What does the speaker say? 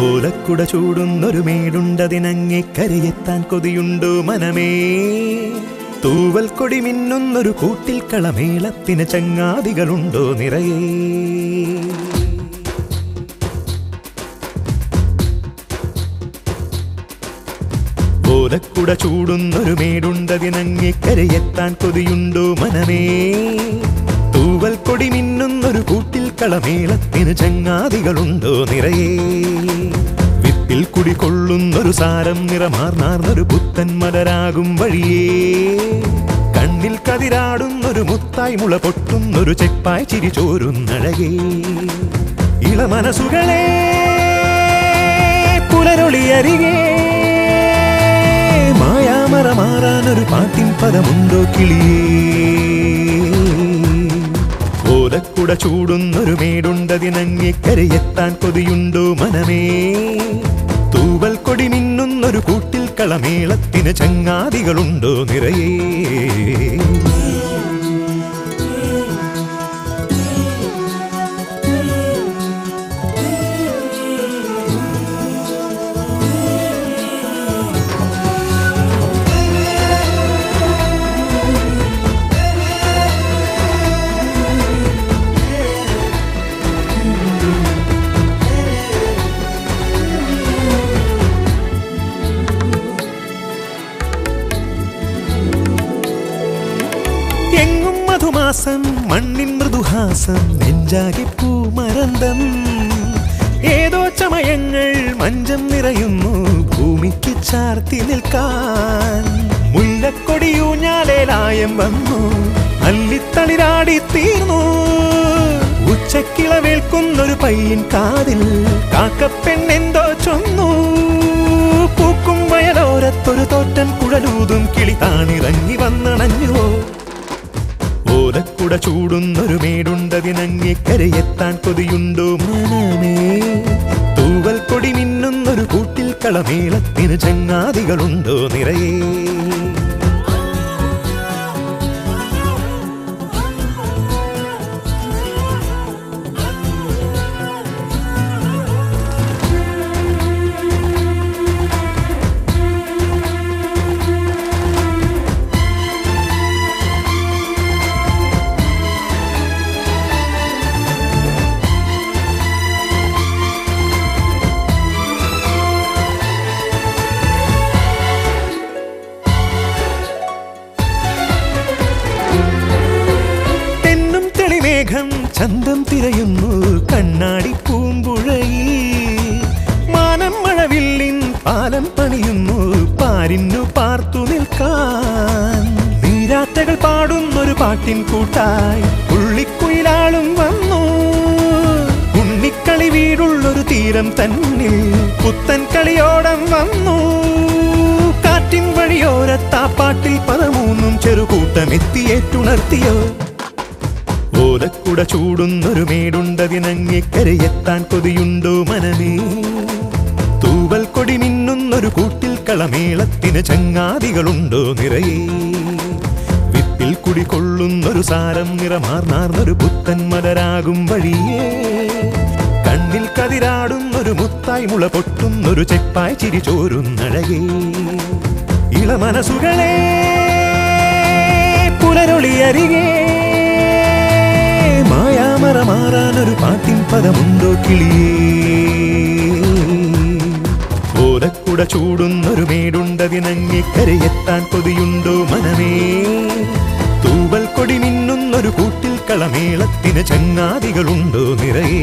ഓലക്കുട ചൂടുന്നൊരു മേടുണ്ടതിനങ്ങെ കരയെത്താൻ കൊതിയുണ്ടോ മനമേ. തൂവൽ കൊടി മിന്നുന്നൊരു കൂട്ടിൽ കളമേളത്തിന് ചങ്ങാതികളുണ്ടോ നിറയേ. ഓലക്കുട ചൂടുന്നൊരു മേടുണ്ടതിനങ്ങെ കരയെത്താൻ കൊതിയുണ്ടോ മനമേ. കളമേളത്തിന് ചങ്ങാതികളുണ്ടോ നിറയെ? വിത്തിൽ കുടികൊള്ളുന്നൊരു സാരം നിറമാർന്നാർന്നൊരു പുത്തൻ മലരാകും വഴിയേ. കണ്ണിൽ കതിരാടുന്നൊരു മുത്തായി മുള പൊട്ടുന്നൊരു ചെപ്പായി ചിരി ചോരുന്നഴകേ. ഇളമനസുകളെ പുലരൊളി അരികേ മായാമറ മാറാനൊരു പാട്ടിൻ പദമുണ്ടോ കിളിയേ? ഓലക്കുട ചൂടുന്നൊരു മേടുണ്ടതിനങ്ങിക്കരയെത്താൻ കൊതിയുണ്ടോ മനമേ? തൂവൽ കൊടി മിന്നുന്നൊരു കൂട്ടിൽ കളമേളത്തിന് ചങ്ങാതികളുണ്ടോ നിറയേ? മൃദുഹാസം നെഞ്ചാകെ പൂമരന്തം. ഏതോ ചമയങ്ങൾ മഞ്ചം നിറയുന്നു ഭൂമിക്ക് ചാർത്തി നിൽക്കാൻ. മുല്ലക്കൊടിയൂഞ്ഞാലേലായം വന്നു അല്ലിത്തളിരാടി തീർന്നു. ഉച്ചക്കിളവേൽക്കുന്നൊരു പയ്യൻ കാതിൽ കാക്കപ്പെണ്ണെന്തോ ചൊന്നു. പൂക്കും വയലോരത്തൊരു തോറ്റൻ കുഴലൂതും കിളി താണിറങ്ങി ഓലക്കുട ചൂടുന്നൊരു മേടുണ്ടതിനങ്ങിക്കരയെത്താൻ കൊതിയുണ്ടോ? മനമേ തൂവൽ കൊടി മിന്നുന്നൊരു കൂട്ടിൽ കളമേളത്തിന് ചങ്ങാതികളുണ്ടോ നിറയേ? ചന്തം തിരയുന്നു കണ്ണാടി പൂമ്പുഴയിൽ. മാനം മഴവില്ലിൻ പാലം പണിയുന്നു പാരിന്നു പാർത്തു നിൽക്കാൻ. നീരാറ്റകൾ പാടുന്നൊരു പാട്ടിൻ കൂട്ടായി ഉള്ളിക്കുയിലാളും വന്നു. ഉണ്ണിക്കളി വീടുള്ളൊരു തീരം തന്നിൽ പുത്തൻ കളിയോടം വന്നു. കാറ്റിൻ വഴിയോരത്താ പാട്ടിൽ പതമൂന്നും ചെറുകൂട്ടമെത്തിയേറ്റുണർത്തിയോ ഓലക്കുട ചൂടുന്നൊരു മേടുണ്ടതിനങ്ങിക്കരയെത്താൻ കൊതിയുണ്ടോ മനമേ? തൂവൽ കൊടി മിന്നുന്നൊരു കൂട്ടിൽ കളമേളത്തിന് ചങ്ങാതികളുണ്ടോ നിറയെ? വിത്തിൽ കുടികൊള്ളുന്നൊരു സാരം നിറമാർന്നാർന്നൊരു പുത്തൻ മലരാകും വഴിയേ? കണ്ണിൽ കതിരാടുന്നൊരു മുത്തായി മുള പൊട്ടുന്നൊരു ചെപ്പായി ചിരി ചോരുന്നഴകേ ഇളമനസുകളേ പുലരൊളി മാറാനൊരു പാട്ടിൻ പദമുണ്ടോ കിളിയേ? ഓലക്കുട ചൂടുന്നൊരു മേടുണ്ടതിനങ്ങി കരയെത്താൻ കൊതിയുണ്ടോ മനമേ? തൂവൽ കൊടി മിന്നുന്നൊരു കൂട്ടിൽ കളമേളത്തിന് ചങ്ങാതികളുണ്ടോ നിറയേ?